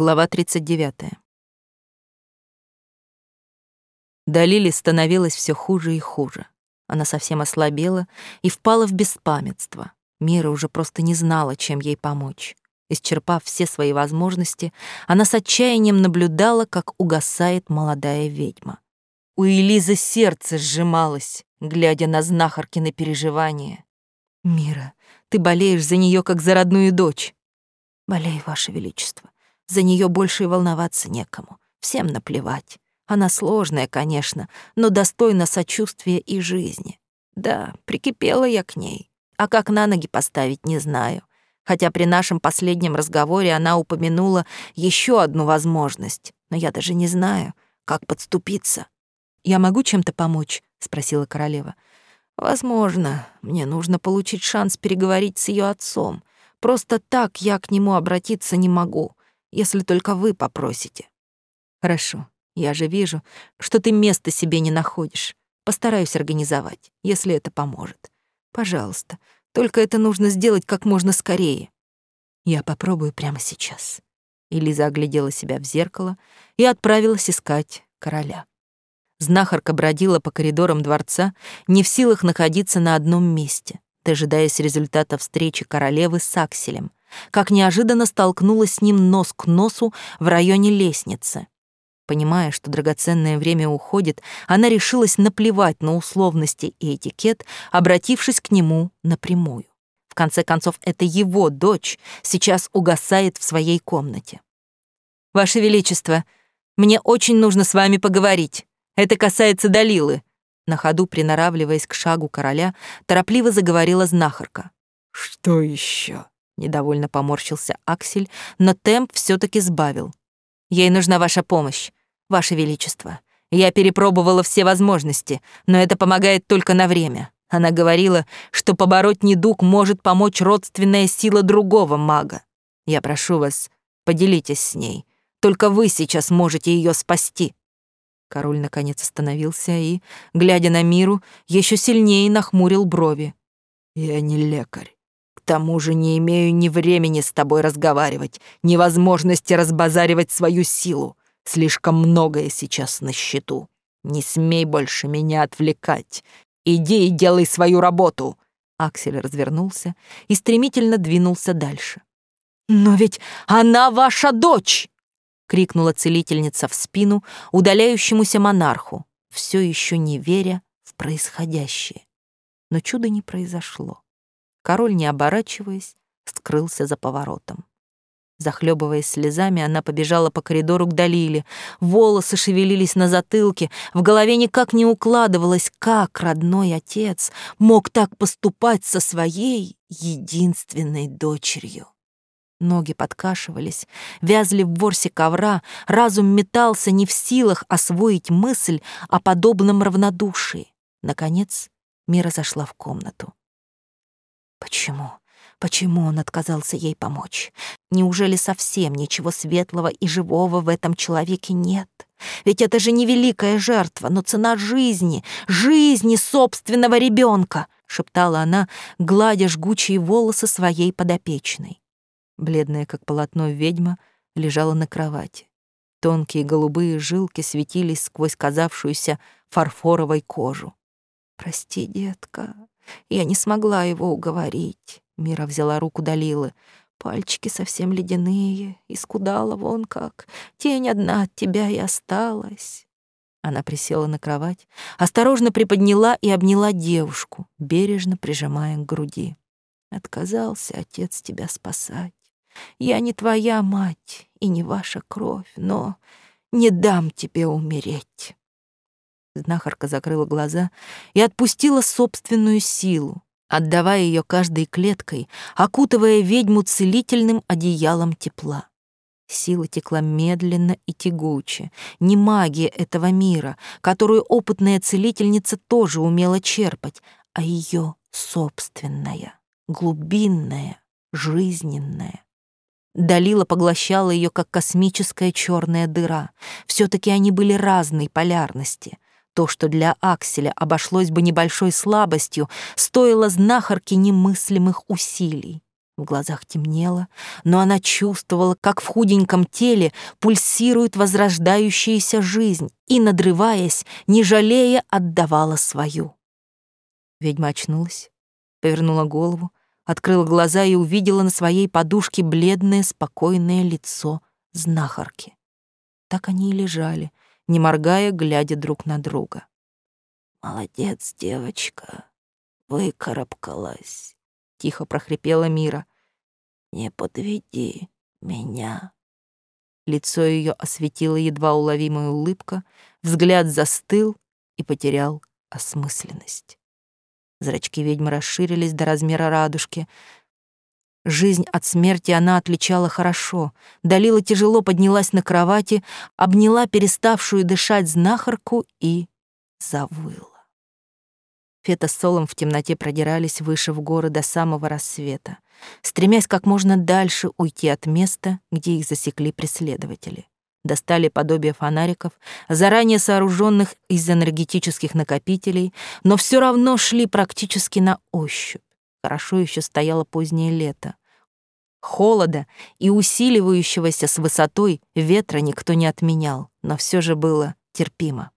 Глава 39. Далили становилось все хуже и хуже. Она совсем ослабела и впала в беспамятство. Мира уже просто не знала, чем ей помочь. Исчерпав все свои возможности, она с отчаянием наблюдала, как угасает молодая ведьма. У Элизы сердце сжималось, глядя на знахаркины переживания. «Мира, ты болеешь за нее, как за родную дочь». «Болей, Ваше Величество. За нее больше и волноваться некому. Всем наплевать. Она сложная, конечно, но достойна сочувствия и жизни. Да, прикипела я к ней. А как на ноги поставить, не знаю. Хотя при нашем последнем разговоре она упомянула еще одну возможность, но я даже не знаю, как подступиться. «Я могу чем-то помочь?» — спросила королева. «Возможно. Мне нужно получить шанс переговорить с ее отцом. Просто так я к нему обратиться не могу если только вы попросите. Хорошо, я же вижу, что ты места себе не находишь. Постараюсь организовать, если это поможет. Пожалуйста, только это нужно сделать как можно скорее. Я попробую прямо сейчас. Элиза оглядела себя в зеркало и отправилась искать короля. Знахарка бродила по коридорам дворца, не в силах находиться на одном месте, дожидаясь результата встречи королевы с Акселем, как неожиданно столкнулась с ним нос к носу в районе лестницы. Понимая, что драгоценное время уходит, она решилась наплевать на условности и этикет, обратившись к нему напрямую. В конце концов, это его дочь сейчас угасает в своей комнате. «Ваше Величество, мне очень нужно с вами поговорить. Это касается Далилы», на ходу приноравливаясь к шагу короля, торопливо заговорила знахарка. «Что еще? Недовольно поморщился Аксель, но темп все таки сбавил. «Ей нужна ваша помощь, ваше величество. Я перепробовала все возможности, но это помогает только на время. Она говорила, что побороть недуг может помочь родственная сила другого мага. Я прошу вас, поделитесь с ней. Только вы сейчас можете ее спасти». Король наконец остановился и, глядя на миру, еще сильнее нахмурил брови. «Я не лекарь тому же не имею ни времени с тобой разговаривать, ни возможности разбазаривать свою силу. Слишком многое сейчас на счету. Не смей больше меня отвлекать. Иди и делай свою работу». Аксель развернулся и стремительно двинулся дальше. «Но ведь она ваша дочь!» — крикнула целительница в спину удаляющемуся монарху, все еще не веря в происходящее. Но чуда не произошло. Король, не оборачиваясь, скрылся за поворотом. Захлебываясь слезами, она побежала по коридору к Далиле. Волосы шевелились на затылке, в голове никак не укладывалось, как родной отец мог так поступать со своей единственной дочерью. Ноги подкашивались, вязли в ворсе ковра, разум метался не в силах освоить мысль о подобном равнодушии. Наконец, Мира зашла в комнату. Почему? Почему он отказался ей помочь? Неужели совсем ничего светлого и живого в этом человеке нет? Ведь это же не великая жертва, но цена жизни, жизни собственного ребенка, шептала она, гладя жгучие волосы своей подопечной. Бледная, как полотно ведьма, лежала на кровати. Тонкие голубые жилки светились сквозь казавшуюся фарфоровой кожу. «Прости, детка, я не смогла его уговорить. Мира взяла руку Далилы. Пальчики совсем ледяные, искудала вон как. Тень одна от тебя и осталась. Она присела на кровать, осторожно приподняла и обняла девушку, бережно прижимая к груди. Отказался отец тебя спасать. Я не твоя мать и не ваша кровь, но не дам тебе умереть. Знахарка закрыла глаза и отпустила собственную силу, отдавая ее каждой клеткой, окутывая ведьму целительным одеялом тепла. Сила текла медленно и тягуче, не магия этого мира, которую опытная целительница тоже умела черпать, а ее собственная, глубинная, жизненная. Далила поглощала ее как космическая черная дыра. Все-таки они были разной полярности — то, что для Акселя обошлось бы небольшой слабостью, стоило знахарке немыслимых усилий. В глазах темнело, но она чувствовала, как в худеньком теле пульсирует возрождающаяся жизнь и, надрываясь, не жалея, отдавала свою. Ведьма очнулась, повернула голову, открыла глаза и увидела на своей подушке бледное, спокойное лицо знахарки. Так они и лежали, не моргая, глядя друг на друга. «Молодец, девочка, выкарабкалась», — тихо прохрипела Мира. «Не подведи меня». Лицо ее осветила едва уловимая улыбка, взгляд застыл и потерял осмысленность. Зрачки ведьмы расширились до размера радужки. Жизнь от смерти она отличала хорошо. Далила тяжело поднялась на кровати, обняла переставшую дышать знахарку и завыла. Фета с Солом в темноте продирались выше в горы до самого рассвета, стремясь как можно дальше уйти от места, где их засекли преследователи. Достали подобие фонариков, заранее сооруженных из энергетических накопителей, но все равно шли практически на ощупь. Хорошо еще стояло позднее лето. Холода и усиливающегося с высотой ветра никто не отменял, но все же было терпимо.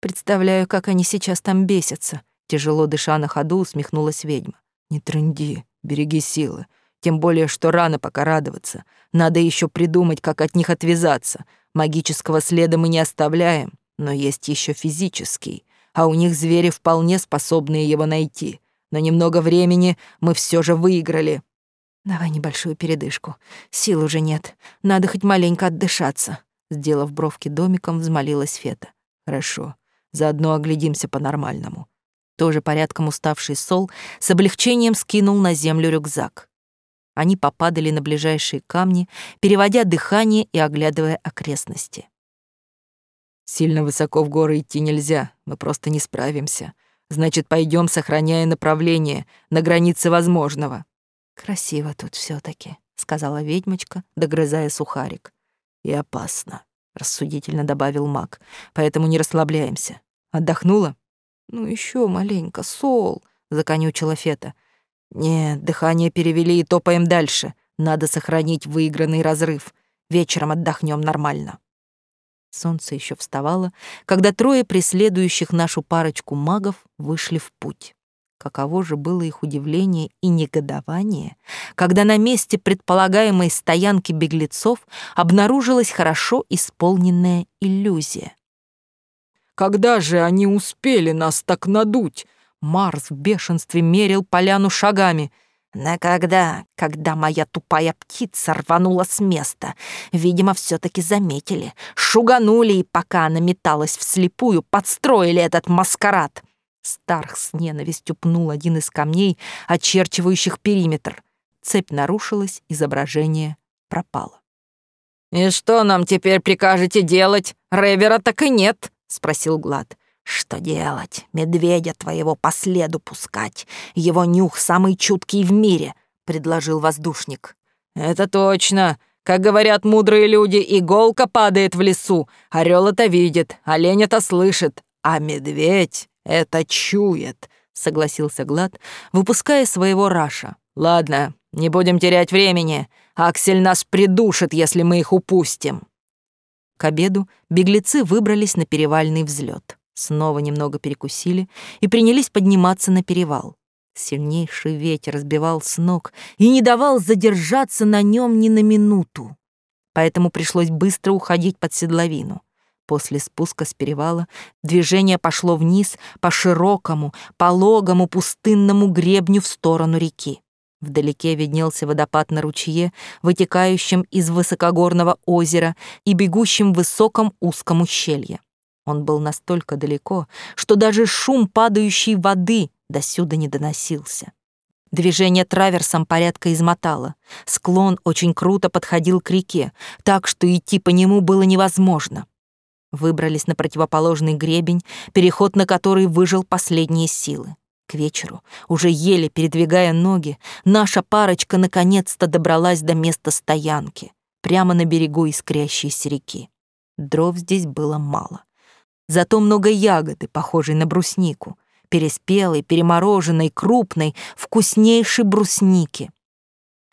Представляю, как они сейчас там бесятся. Тяжело дыша на ходу, усмехнулась ведьма. Не трынди, береги силы. Тем более, что рано пока радоваться. Надо еще придумать, как от них отвязаться. Магического следа мы не оставляем, но есть еще физический. А у них звери вполне способные его найти. Но немного времени мы все же выиграли. Давай небольшую передышку. Сил уже нет. Надо хоть маленько отдышаться. Сделав бровки домиком, взмолилась Фета. Хорошо. Заодно оглядимся по-нормальному. Тоже порядком уставший Сол с облегчением скинул на землю рюкзак. Они попадали на ближайшие камни, переводя дыхание и оглядывая окрестности. «Сильно высоко в горы идти нельзя, мы просто не справимся. Значит, пойдем, сохраняя направление, на границе возможного». «Красиво тут все таки сказала ведьмочка, догрызая сухарик. «И опасно», — рассудительно добавил маг, «поэтому не расслабляемся. Отдохнула? Ну еще маленько, Сол, законючила Фета. Нет, дыхание перевели и топаем дальше. Надо сохранить выигранный разрыв. Вечером отдохнем нормально. Солнце еще вставало, когда трое преследующих нашу парочку магов вышли в путь. Каково же было их удивление и негодование, когда на месте предполагаемой стоянки беглецов обнаружилась хорошо исполненная иллюзия. Когда же они успели нас так надуть? Марс в бешенстве мерил поляну шагами. На когда, когда моя тупая птица рванула с места. Видимо, все таки заметили. Шуганули, и пока она металась вслепую, подстроили этот маскарад. Старх с ненавистью пнул один из камней, очерчивающих периметр. Цепь нарушилась, изображение пропало. «И что нам теперь прикажете делать? Ревера так и нет!» — спросил Глад. «Что делать? Медведя твоего по следу пускать. Его нюх самый чуткий в мире», — предложил воздушник. «Это точно. Как говорят мудрые люди, иголка падает в лесу. Орел это видит, олень это слышит, а медведь это чует», — согласился Глад, выпуская своего Раша. «Ладно, не будем терять времени. Аксель нас придушит, если мы их упустим». К обеду беглецы выбрались на перевальный взлет, снова немного перекусили и принялись подниматься на перевал. Сильнейший ветер разбивал с ног и не давал задержаться на нем ни на минуту. Поэтому пришлось быстро уходить под седловину. После спуска с перевала движение пошло вниз по широкому, пологому пустынному гребню в сторону реки. Вдалеке виднелся водопад на ручье, вытекающем из высокогорного озера и бегущем в высоком узком ущелье. Он был настолько далеко, что даже шум падающей воды досюда не доносился. Движение траверсом порядка измотало. Склон очень круто подходил к реке, так что идти по нему было невозможно. Выбрались на противоположный гребень, переход на который выжил последние силы. К вечеру, уже еле передвигая ноги, наша парочка наконец-то добралась до места стоянки, прямо на берегу искрящейся реки. Дров здесь было мало. Зато много ягоды, похожей на бруснику, переспелой, перемороженной, крупной, вкуснейшей брусники.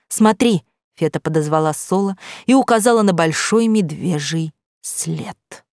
Смотри!» — Фета подозвала Соло и указала на большой медвежий след.